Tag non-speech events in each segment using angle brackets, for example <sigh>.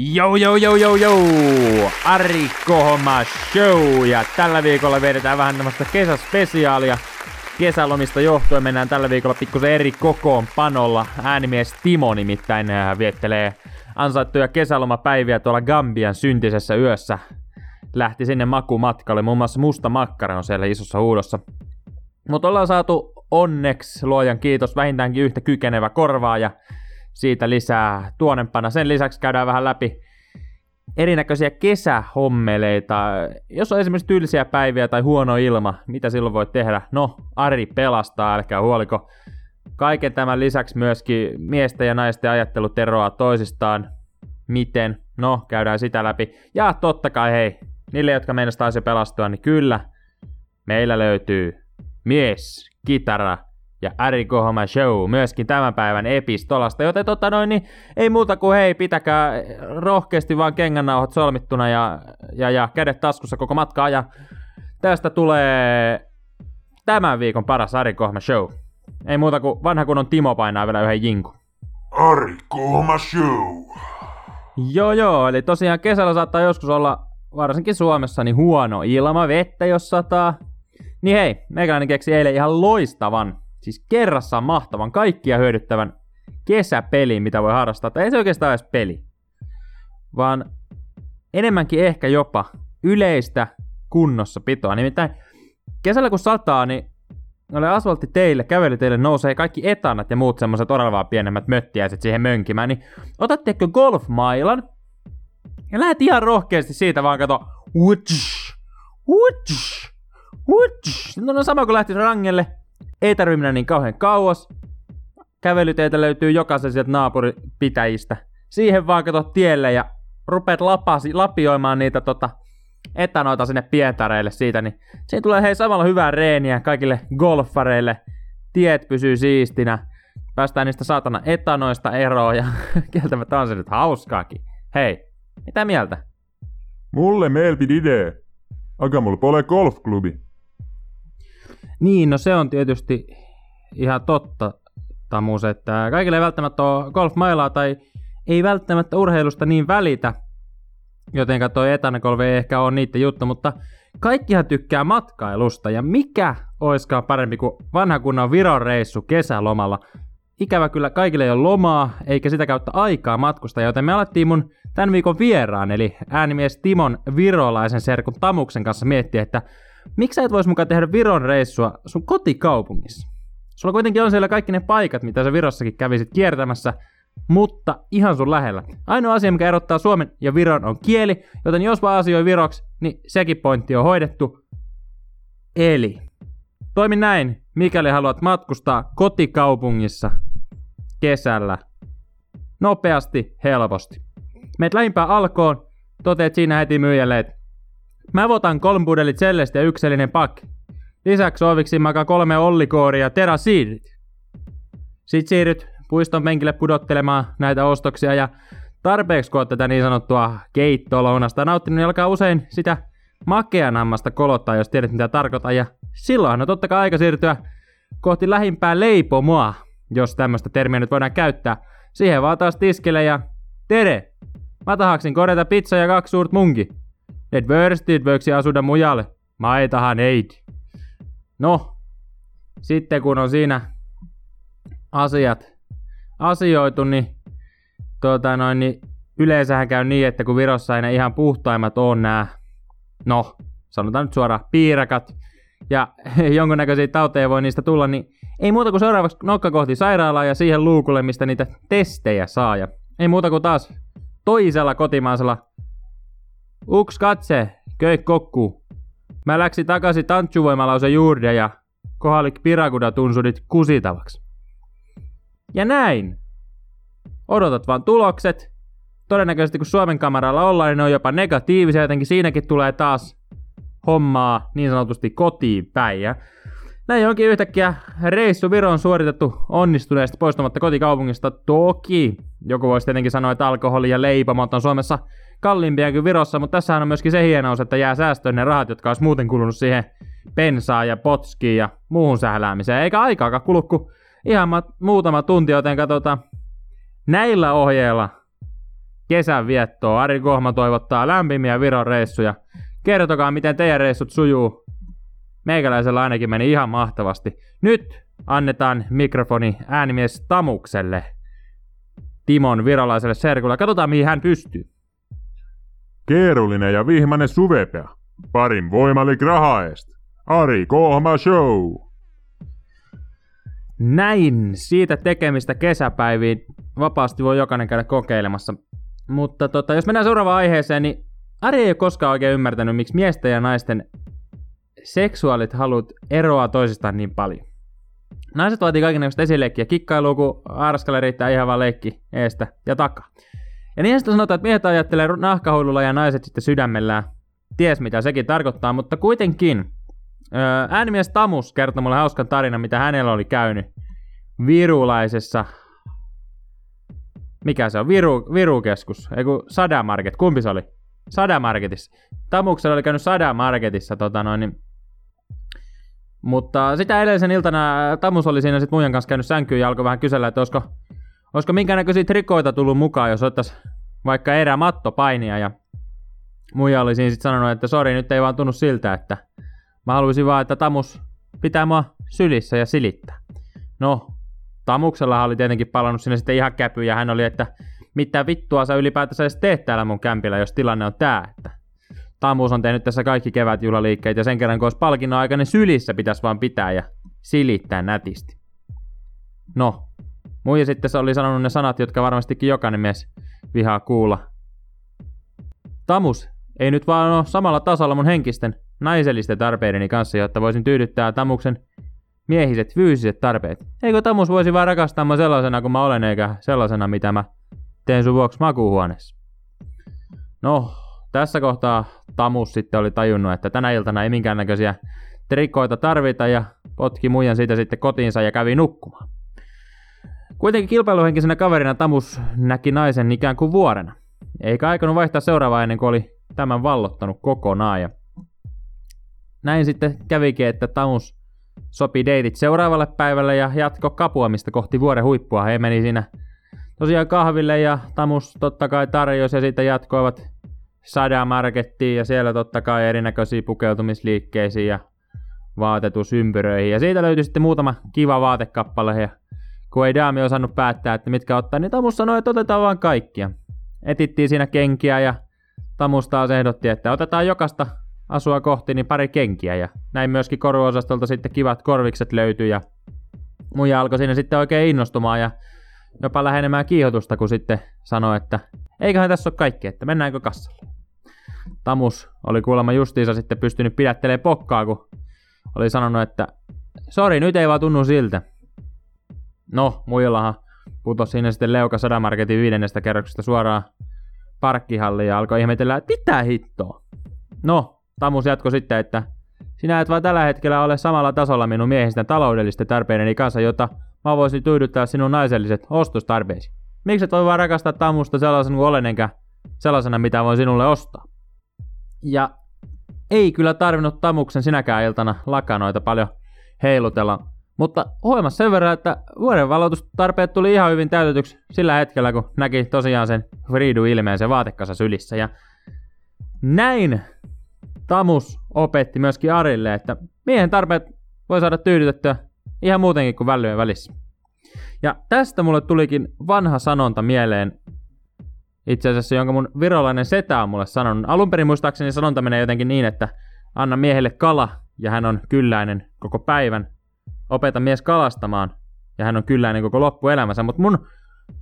Jou, jou, jou, jou! Ari Kohma Show! Ja tällä viikolla vedetään vähän tämmöistä kesäspesiaalia. Kesälomista johtuen mennään tällä viikolla pikkusen eri kokoonpanolla. Äänimies Timo nimittäin äh, viettelee ansaittuja kesälomapäiviä tuolla Gambian syntisessä yössä. Lähti sinne makumatkalle, muun muassa musta makkara on siellä isossa huudossa. Mutta ollaan saatu onneksi, luojan kiitos, vähintäänkin yhtä kykenevä korvaaja siitä lisää tuonempana. Sen lisäksi käydään vähän läpi erinäköisiä kesähommeleita. Jos on esimerkiksi tylsiä päiviä tai huono ilma, mitä silloin voi tehdä? No, Ari pelastaa, älkää huoliko. Kaiken tämän lisäksi myöskin miesten ja naisten ajattelut eroaa toisistaan. Miten? No, käydään sitä läpi. Ja totta kai hei, niille jotka meinastaa se pelastua, niin kyllä, meillä löytyy mies, kitara ja Ari Kohoma Show myöskin tämän päivän epistolasta, joten tota noin, niin ei muuta kuin hei, pitäkää rohkeasti vaan kengännauhat solmittuna ja, ja, ja kädet taskussa koko matkaa ja tästä tulee tämän viikon paras Ari Kohma Show. Ei muuta kuin vanha kun on Timo painaa vielä yhden jinku. Ari Kohma Show. Joo joo, eli tosiaan kesällä saattaa joskus olla varsinkin Suomessa niin huono ilma, vettä jos sataa. Niin hei, meikäläinen keksi eilen ihan loistavan siis kerrassaan mahtavan, kaikkia hyödyttävän kesäpeli, mitä voi harrastaa. Tai ei se oikeastaan edes peli, vaan enemmänkin ehkä jopa yleistä kunnossapitoa. Nimittäin kesällä kun sataa, niin noille asfalttiteille, kävelyteille nousee kaikki etanat ja muut semmoiset todella pienemmät möttiäiset siihen mönkimään, niin otatteko golfmailan ja lähet ihan rohkeasti siitä vaan kato, utsch, utsch, utsch. No, no sama kuin lähtisi rangelle, ei tarvi mennä niin kauhean kauas. Kävelyteitä löytyy jokaisen sieltä naapuripitäjistä. Siihen vaan kato tielle ja rupeat lapasi, lapioimaan niitä tota, etanoita sinne pientareille siitä, niin siinä tulee hei samalla hyvää reeniä kaikille golfareille. Tiet pysyy siistinä. Päästään niistä saatana etanoista eroon ja <laughs> kieltämättä on se nyt hauskaakin. Hei, mitä mieltä? Mulle melpid idee. Aga mul pole golfklubi. Niin, no se on tietysti ihan totta, Tamus, että kaikille ei välttämättä ole golfmailaa tai ei välttämättä urheilusta niin välitä, joten toi etanakolve ei ehkä ole niiden juttu, mutta kaikkihan tykkää matkailusta ja mikä oiskaan parempi kuin vanha kunnon Viron reissu kesälomalla. Ikävä kyllä kaikille ei ole lomaa, eikä sitä kautta aikaa matkusta, joten me alettiin mun tämän viikon vieraan, eli äänimies Timon virolaisen serkun Tamuksen kanssa miettiä, että miksi sä et vois mukaan tehdä Viron reissua sun kotikaupungissa? Sulla kuitenkin on siellä kaikki ne paikat, mitä sä Virossakin kävisit kiertämässä, mutta ihan sun lähellä. Ainoa asia, mikä erottaa Suomen ja Viron on kieli, joten jos vaan asioi Viroksi, niin sekin pointti on hoidettu. Eli, toimi näin, mikäli haluat matkustaa kotikaupungissa kesällä. Nopeasti, helposti. Meet lähimpään alkoon, toteet siinä heti myyjälle, että Mä votan kolme pudelit Celeste ja yksellinen pak. Lisäksi oviksi makaa kolme ollikooria terasiidit. Sitten siirryt puiston penkille pudottelemaan näitä ostoksia ja tarpeeksi kun tätä niin sanottua keittolounasta nauttinut, niin alkaa usein sitä makeanammasta kolottaa, jos tiedät mitä tarkoitan. Ja silloinhan on totta kai aika siirtyä kohti lähimpää leipomoa, jos tämmöistä termiä nyt voidaan käyttää. Siihen vaan taas tiskele ja tere! Mä tahaksin korjata pizza ja kaksi suurt munki. Det värstit voiksi asuda mujalle. Maitahan ei. No, sitten kun on siinä asiat asioitu, niin, tuota noin, niin yleensähän käy niin, että kun Virossa ei ihan puhtaimmat on nämä, no, sanotaan nyt suoraan, piirakat, ja <laughs> jonkunnäköisiä tauteja voi niistä tulla, niin ei muuta kuin seuraavaksi nokka kohti sairaalaa ja siihen luukulle, mistä niitä testejä saa. Ja ei muuta kuin taas toisella kotimaisella Uks katse, köi kokku. Mä läksin takaisin tantsuvoimalausen juurde ja kohalik pirakuda tunsudit kusitavaksi. Ja näin. Odotat vaan tulokset. Todennäköisesti kun Suomen kameralla ollaan, niin ne on jopa negatiivisia, jotenkin siinäkin tulee taas hommaa niin sanotusti kotiin päin. Ja näin onkin yhtäkkiä reissu Viroon suoritettu onnistuneesti poistumatta kotikaupungista. Toki joku voisi tietenkin sanoa, että alkoholi ja leipomot on Suomessa kalliimpia kuin Virossa, mutta tässä on myöskin se hienous, että jää säästöön ne rahat, jotka olisi muuten kulunut siihen pensaan ja potskiin ja muuhun sähläämiseen. Eikä aikaakaan kulu kuin ihan muutama tunti, joten katsotaan näillä ohjeilla kesän viettoa. Ari Kohma toivottaa lämpimiä Viron reissuja. Kertokaa, miten teidän reissut sujuu. Meikäläisellä ainakin meni ihan mahtavasti. Nyt annetaan mikrofoni äänimies Tamukselle. Timon virolaiselle serkulle. Katsotaan, mihin hän pystyy. Keerullinen ja vihmainen suvepea. Parin voimalik rahaest. Ari Kohma Show. Näin siitä tekemistä kesäpäiviin vapaasti voi jokainen käydä kokeilemassa. Mutta tota, jos mennään seuraavaan aiheeseen, niin Ari ei ole koskaan oikein ymmärtänyt, miksi miesten ja naisten seksuaalit halut eroaa toisistaan niin paljon. Naiset vaatii kaikenlaista esileikkiä, kikkailua, kun riittää ihan vaan leikki eestä ja takaa. Ja niin sitten sanotaan, että miehet ajattelee nahkahuilulla ja naiset sitten sydämellään. Ties mitä sekin tarkoittaa, mutta kuitenkin äänimies Tamus kertoi mulle hauskan tarinan, mitä hänellä oli käynyt virulaisessa mikä se on, Viru, Virukeskus, ei kun Sadamarket, kumpi se oli? Sadamarketissa. Tamuksella oli käynyt Sadamarketissa, tota noin, niin mutta sitä edellisen iltana Tamus oli siinä sitten muijan kanssa käynyt sänkyyn ja alkoi vähän kysellä, että olisiko, olisiko minkä näköisiä trikoita tullut mukaan, jos ottaisi vaikka erä mattopainia. Ja muija oli siinä sitten sanonut, että sori, nyt ei vaan tunnu siltä, että mä haluaisin vaan, että Tamus pitää mua sylissä ja silittää. No, Tamuksella oli tietenkin palannut sinne sitten ihan käpy ja hän oli, että mitä vittua sä ylipäätänsä edes teet täällä mun kämpillä, jos tilanne on tää, että Tamus on tehnyt tässä kaikki kevätjuhlaliikkeet ja sen kerran kun olisi palkinnon aikainen sylissä pitäisi vaan pitää ja silittää nätisti. No, muija sitten se oli sanonut ne sanat, jotka varmastikin jokainen mies vihaa kuulla. Tamus ei nyt vaan ole samalla tasolla mun henkisten, naisellisten tarpeideni kanssa, jotta voisin tyydyttää Tamuksen miehiset fyysiset tarpeet. Eikö Tamus voisi vaan rakastaa mua sellaisena kuin mä olen, eikä sellaisena, mitä mä teen sun vuoksi makuuhuoneessa? No, tässä kohtaa Tamus sitten oli tajunnut, että tänä iltana ei minkäännäköisiä trikoita tarvita ja potki muijan siitä sitten kotiinsa ja kävi nukkumaan. Kuitenkin kilpailuhenkisenä kaverina Tamus näki naisen ikään kuin vuorena. Eikä aikonut vaihtaa seuraavaa ennen kuin oli tämän vallottanut kokonaan. Ja näin sitten kävikin, että Tamus sopi deitit seuraavalle päivälle ja jatko kapuamista kohti vuoren huippua. He meni siinä tosiaan kahville ja Tamus totta kai tarjosi ja sitten jatkoivat Sadamarkettiin ja siellä totta kai erinäköisiä pukeutumisliikkeisiin ja vaatetusympyröihin. Ja siitä löytyi sitten muutama kiva vaatekappale ja kun ei Daami osannut päättää, että mitkä ottaa, niin Tamus sanoi, että otetaan vaan kaikkia. Etittiin siinä kenkiä ja Tamus taas ehdotti, että otetaan jokasta asua kohti niin pari kenkiä ja näin myöskin koruosastolta sitten kivat korvikset löytyi ja muija alkoi siinä sitten oikein innostumaan ja jopa lähenemään kiihotusta, kun sitten sanoi, että eiköhän tässä ole kaikki, että mennäänkö kassalle. Tamus oli kuulemma justiinsa sitten pystynyt pidättelemään pokkaa, kun oli sanonut, että sori, nyt ei vaan tunnu siltä. No, muillahan putosi siinä sitten Leuka Sadamarketin viidennestä kerroksesta suoraan parkkihalliin ja alkoi ihmetellä, että mitä hittoa. No, Tamus jatkoi sitten, että sinä et vaan tällä hetkellä ole samalla tasolla minun miehisten taloudellisten tarpeideni kanssa, jota mä voisin tyydyttää sinun naiselliset ostostarpeesi. Miksi et voi vaan rakastaa Tamusta sellaisen kuin olen, enkä sellaisena, mitä voin sinulle ostaa? Ja ei kyllä tarvinnut Tamuksen sinäkään iltana lakanoita paljon heilutella, mutta huomas sen verran, että vuoden valotustarpeet tuli ihan hyvin täytetyksi sillä hetkellä, kun näki tosiaan sen Friidu ilmeen sen vaatekasa sylissä. Ja näin Tamus opetti myöskin Arille, että miehen tarpeet voi saada tyydytettyä ihan muutenkin kuin vällyjen välissä. Ja tästä mulle tulikin vanha sanonta mieleen, itse asiassa jonka mun virolainen setä on mulle sanonut. Alun perin muistaakseni sanonta menee jotenkin niin, että anna miehelle kala ja hän on kylläinen koko päivän. Opeta mies kalastamaan ja hän on kylläinen koko loppuelämänsä. Mutta mun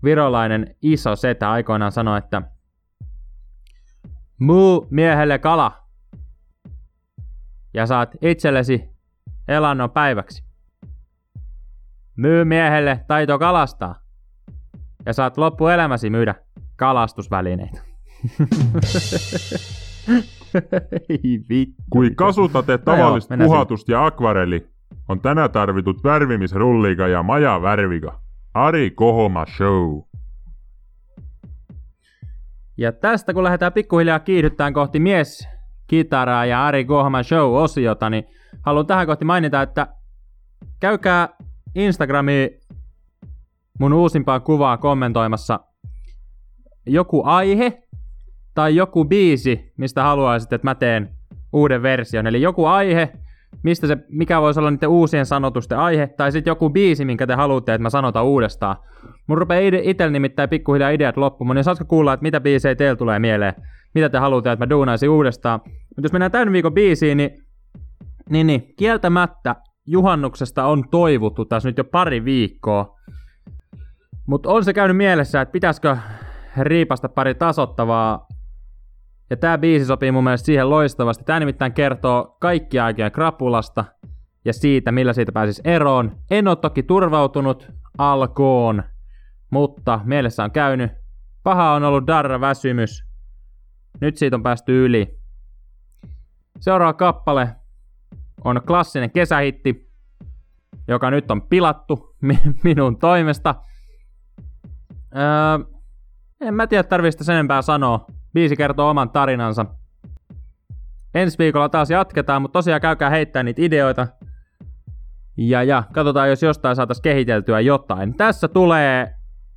virolainen iso setä aikoinaan sanoi, että muu miehelle kala ja saat itsellesi elannon päiväksi. Myy miehelle taito kalastaa ja saat loppuelämäsi myydä kalastusvälineitä. <laughs> Ei vittu. Kui kasutate tavallista puhatusta ja akvarelli, on tänä tarvitut värvimisrulliga ja majavärviga. Ari Kohoma Show. Ja tästä kun lähdetään pikkuhiljaa kiihdyttämään kohti mies kitaraa ja Ari Kohma Show-osiota, niin haluan tähän kohti mainita, että käykää Instagramiin mun uusimpaa kuvaa kommentoimassa joku aihe tai joku biisi, mistä haluaisit, että mä teen uuden version. Eli joku aihe, mistä se, mikä voisi olla niiden uusien sanotusten aihe, tai sitten joku biisi, minkä te haluatte, että mä sanotan uudestaan. Mun rupeaa ide- itsellä nimittäin pikkuhiljaa ideat loppumaan, niin saatko kuulla, että mitä biisejä teillä tulee mieleen, mitä te haluatte, että mä duunaisin uudestaan. Mutta jos mennään tämän viikon biisiin, niin, niin, niin kieltämättä juhannuksesta on toivottu tässä nyt jo pari viikkoa. Mutta on se käynyt mielessä, että pitäisikö riipasta pari tasottavaa. Ja tämä biisi sopii mun mielestä siihen loistavasti. Tämä nimittäin kertoo kaikkia aikojen krapulasta ja siitä, millä siitä pääsisi eroon. En ole toki turvautunut alkoon, mutta mielessä on käynyt. Paha on ollut darra väsymys. Nyt siitä on päästy yli. Seuraava kappale on klassinen kesähitti, joka nyt on pilattu <laughs> minun toimesta. Öö, en mä tiedä, tarvista sen enempää sanoa. Biisi kertoo oman tarinansa. Ensi viikolla taas jatketaan, mutta tosiaan käykää heittää niitä ideoita. Ja, ja katsotaan, jos jostain saataisiin kehiteltyä jotain. Tässä tulee,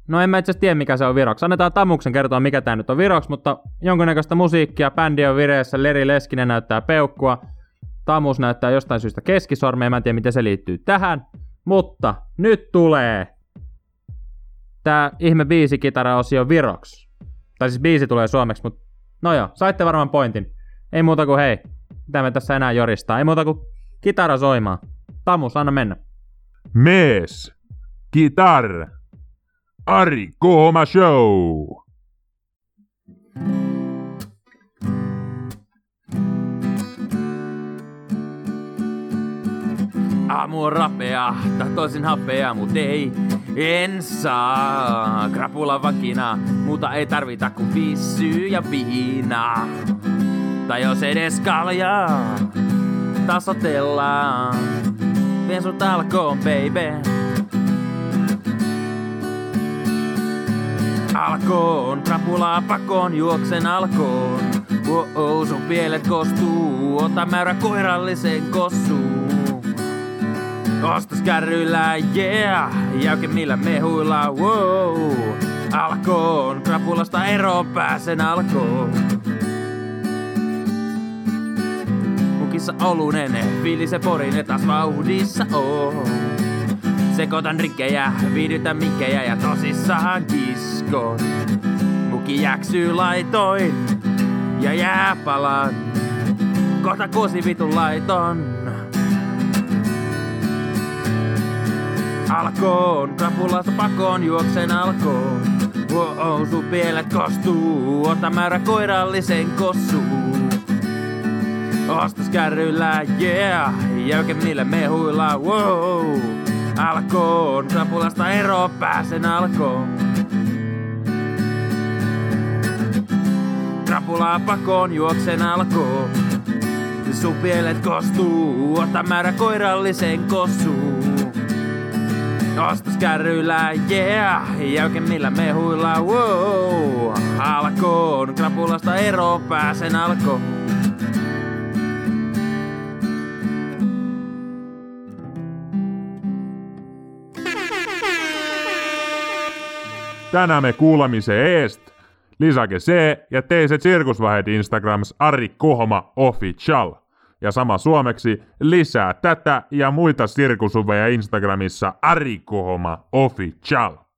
no en mä itse tiedä mikä se on viroksi. Annetaan Tamuksen kertoa mikä tämä nyt on viroksi, mutta jonkunnäköistä musiikkia, bändi on vireessä, Leri Leskinen näyttää peukkua. Tamus näyttää jostain syystä keskisormea, mä en tiedä miten se liittyy tähän. Mutta nyt tulee tää ihme biisi kitara-osio viroksi. Tai siis biisi tulee suomeksi, mutta no joo, saitte varmaan pointin. Ei muuta kuin hei, mitä me tässä enää joristaa. Ei muuta kuin kitara soimaan. Tamus, anna mennä. Mees, kitar, Ari Kooma Show. Aamu on rapea, tahtoisin hapea, mut ei, en saa. Krapula vakina, muuta ei tarvita kuin vissy ja viina. Tai jos edes kaljaa, tasotellaan. Vien sut alkoon, baby. Alkoon, krapulaa pakoon, juoksen alkoon. Wow, sun pielet kostuu, ota määrä koirallisen kossuun. Ostas kärryillä, yeah, jäykemmillä mehuilla, wow. Alkoon, krapulasta eroon pääsen alkoon. Mukissa olunen, fiilisen porin taas vauhdissa on. Sekoitan rikkejä, viihdytän mikkejä ja tosissaan kiskon. Muki jäksyy laitoin ja jääpalan. Kohta kuusi vitun laiton. Alkoon, krapulasta pakoon, juoksen alkoon. Wow, sun pielet kostuu, ota määrä koirallisen kossuun. Ostas kärryillä, yeah, jäykemmillä mehuilla, wow. Alkoon, krapulasta ero pääsen alkoon. Krapulaa pakoon, juoksen alkoon. Sun pielet kostuu, ota määrä koirallisen kossuun. Ostas kärryillä, yeah, jäykemmillä mehuilla, wow. Alkoon, krapulasta ero pääsen alkoon. Tänään me kuulemise eest. Lisäke se ja se Cirkusvahet Instagrams Ari Kohma Official. Ja sama suomeksi lisää tätä ja muita sirkusuveja Instagramissa Ari Kohma Official.